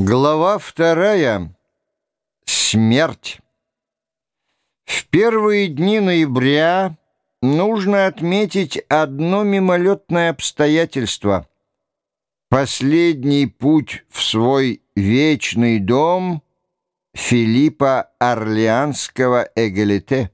Глава вторая. Смерть. В первые дни ноября нужно отметить одно мимолетное обстоятельство. Последний путь в свой вечный дом Филиппа Орлеанского Эгалите.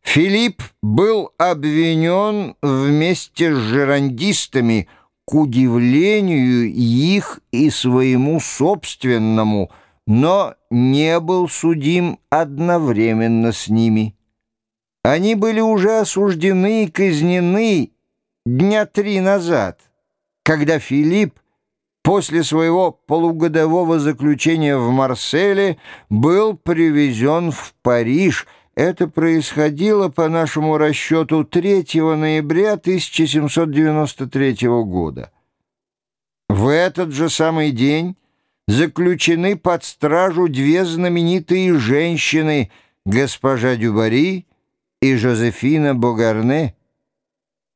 Филипп был обвинен вместе с жерандистами – к удивлению их и своему собственному, но не был судим одновременно с ними. Они были уже осуждены и казнены дня три назад, когда Филипп после своего полугодового заключения в Марселе был привезен в Париж – это происходило по нашему расчету 3 ноября 1793 года. В этот же самый день заключены под стражу две знаменитые женщины, госпожа Дюбари и Жозефина Богарне.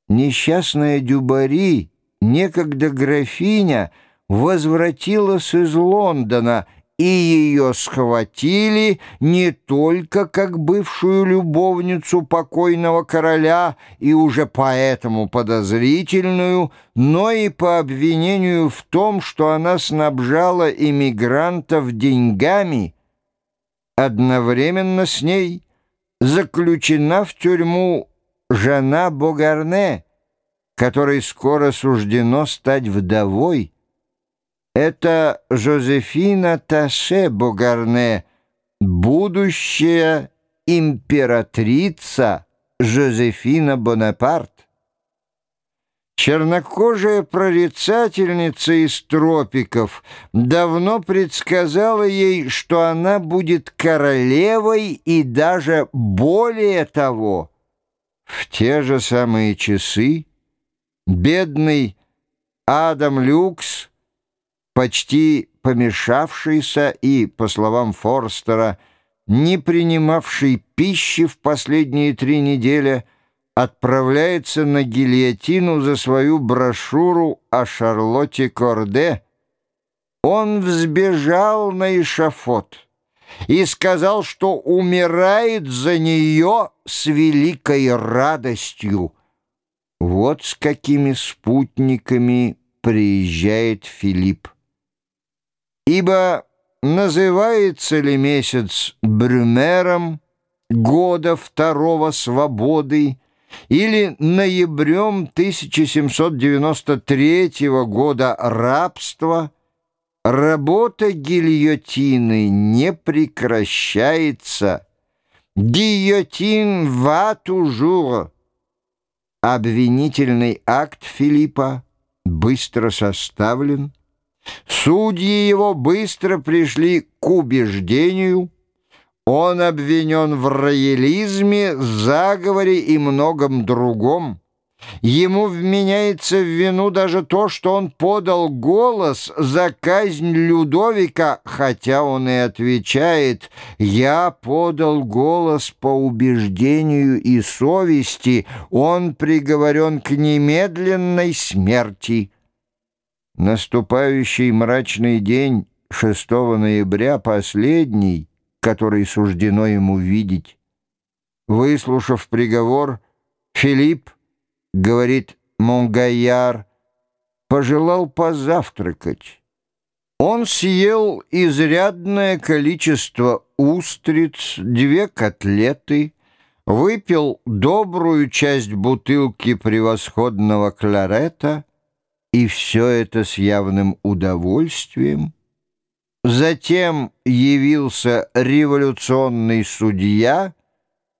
Несчастная Дюбари, некогда графиня, возвратилась из Лондона – и ее схватили не только как бывшую любовницу покойного короля и уже поэтому подозрительную, но и по обвинению в том, что она снабжала иммигрантов деньгами. Одновременно с ней заключена в тюрьму жена Богарне, которой скоро суждено стать вдовой. Это Жозефина Таше Бугарне, будущая императрица Жозефина Бонапарт. Чернокожая прорицательница из тропиков давно предсказала ей, что она будет королевой и даже более того. В те же самые часы бедный Адам Люкс почти помешавшийся и, по словам Форстера, не принимавший пищи в последние три недели, отправляется на гильотину за свою брошюру о Шарлотте Корде. Он взбежал на эшафот и сказал, что умирает за нее с великой радостью. Вот с какими спутниками приезжает Филипп. Ибо называется ли месяц Брюмером года второго свободы или ноябрем 1793 года рабства, работа гильотины не прекращается. Гильотин ва тужур. Обвинительный акт Филиппа быстро составлен, Судьи его быстро пришли к убеждению, он обвинен в роялизме, заговоре и многом другом. Ему вменяется в вину даже то, что он подал голос за казнь Людовика, хотя он и отвечает «Я подал голос по убеждению и совести, он приговорен к немедленной смерти». Наступающий мрачный день 6 ноября, последний, который суждено ему видеть. Выслушав приговор, Филипп, говорит Монгайяр, пожелал позавтракать. Он съел изрядное количество устриц, две котлеты, выпил добрую часть бутылки превосходного кларета — и все это с явным удовольствием. Затем явился революционный судья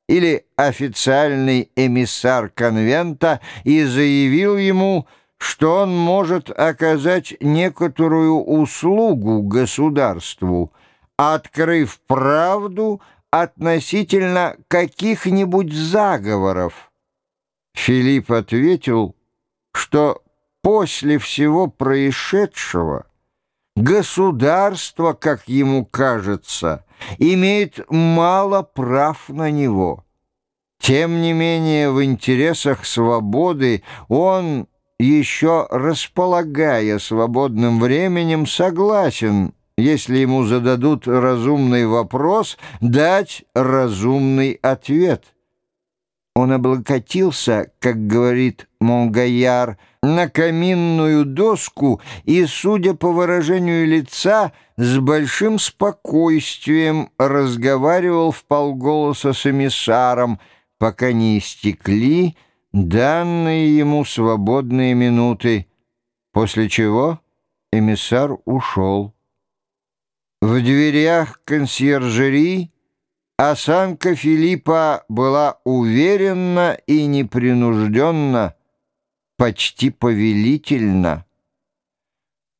или официальный эмиссар конвента и заявил ему, что он может оказать некоторую услугу государству, открыв правду относительно каких-нибудь заговоров. Филипп ответил, что после всего происшедшего государство, как ему кажется, имеет мало прав на него. Тем не менее, в интересах свободы он еще располагая свободным временем, согласен, если ему зададут разумный вопрос, дать разумный ответ. Он облокотился, как говорит Монгаяр, на каминную доску и, судя по выражению лица, с большим спокойствием разговаривал в полголоса с эмиссаром, пока не истекли данные ему свободные минуты, после чего эмиссар ушел. В дверях консьержери осанка Филиппа была уверенна и непринужденна, почти повелительна.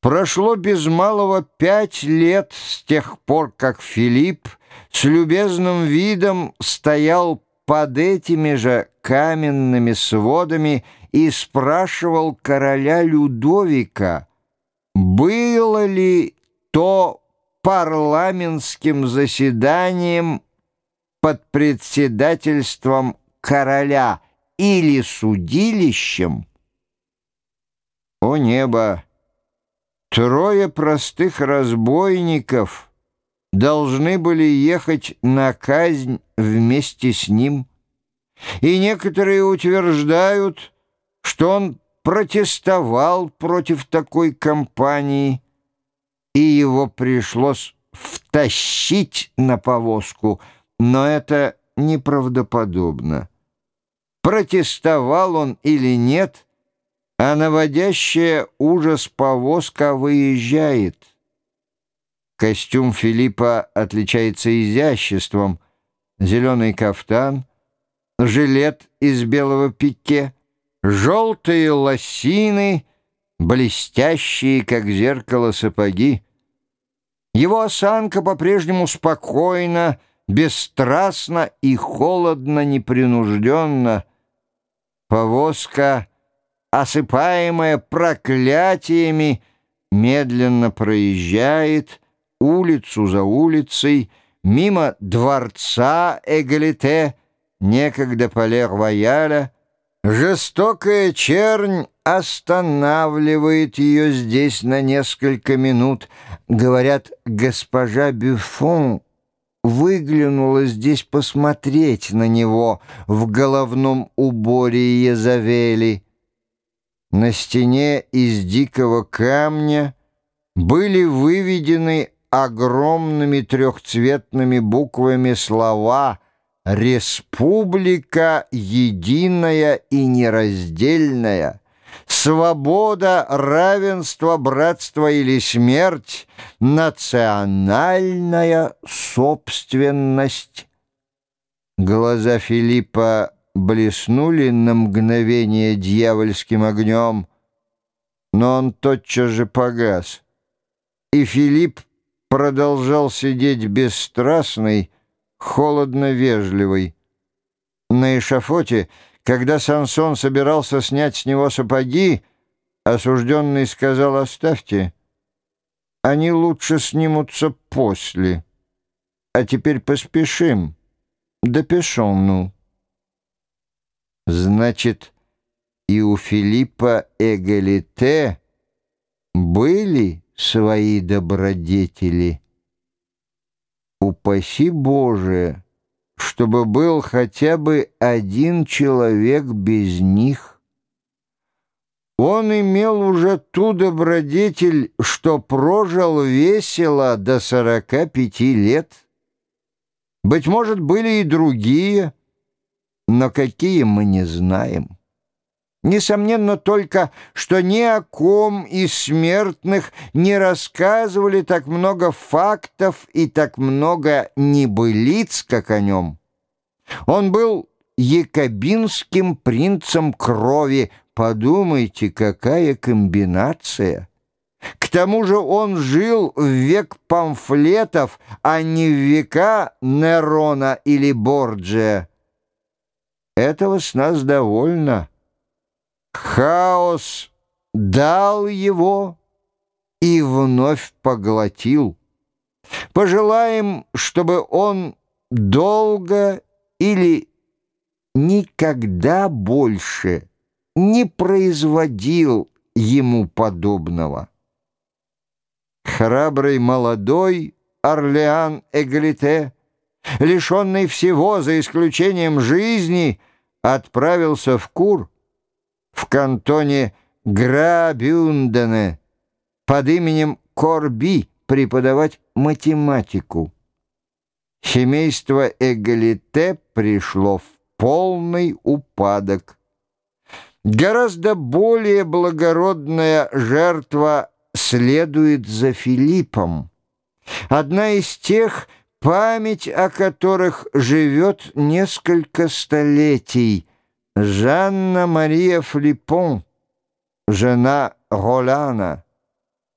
Прошло без малого пять лет с тех пор, как Филипп с любезным видом стоял под этими же каменными сводами и спрашивал короля Людовика, было ли то парламентским заседанием под председательством короля или судилищем. О небо! Трое простых разбойников должны были ехать на казнь вместе с ним. И некоторые утверждают, что он протестовал против такой компании, и его пришлось втащить на повозку, но это неправдоподобно. Протестовал он или нет — а наводящая ужас повозка выезжает. Костюм Филиппа отличается изяществом. Зеленый кафтан, жилет из белого пике, желтые лосины, блестящие, как зеркало, сапоги. Его осанка по-прежнему спокойна, бесстрастна и холодно непринужденно. Повозка — осыпаемая проклятиями, медленно проезжает улицу за улицей, мимо дворца Эгалите, некогда Пале-Рояля, жестокая чернь останавливает ее здесь на несколько минут. Говорят, госпожа Бюфон выглянула здесь посмотреть на него в головном уборе Езавели. На стене из дикого камня были выведены огромными трехцветными буквами слова «Республика единая и нераздельная», «Свобода, равенство, братство или смерть», «Национальная собственность». Глаза Филиппа блеснули на мгновение дьявольским огнем, но он тотчас же погас, и Филипп продолжал сидеть бесстрастный, холодно-вежливый. На эшафоте, когда Сансон собирался снять с него сапоги, осужденный сказал «Оставьте, они лучше снимутся после, а теперь поспешим, допешом, ну». Значит, и у Филиппа Эгалите были свои добродетели. Упаси Боже, чтобы был хотя бы один человек без них. Он имел уже ту добродетель, что прожил весело до сорока пяти лет. Быть может, были и другие — но какие мы не знаем. Несомненно только, что ни о ком из смертных не рассказывали так много фактов и так много небылиц, как о нем. Он был якобинским принцем крови. Подумайте, какая комбинация! К тому же он жил в век памфлетов, а не в века Нерона или Борджия. Этого с нас довольно. Хаос дал его и вновь поглотил. Пожелаем, чтобы он долго или никогда больше не производил ему подобного. Храбрый молодой Орлеан Эгалите, лишенный всего за исключением жизни, отправился в Кур, в кантоне Грабюндене под именем Корби преподавать математику. Семейство Эгалите пришло в полный упадок. Гораздо более благородная жертва следует за Филиппом. Одна из тех, память о которых живет несколько столетий. Жанна Мария Флиппон, жена Ролана.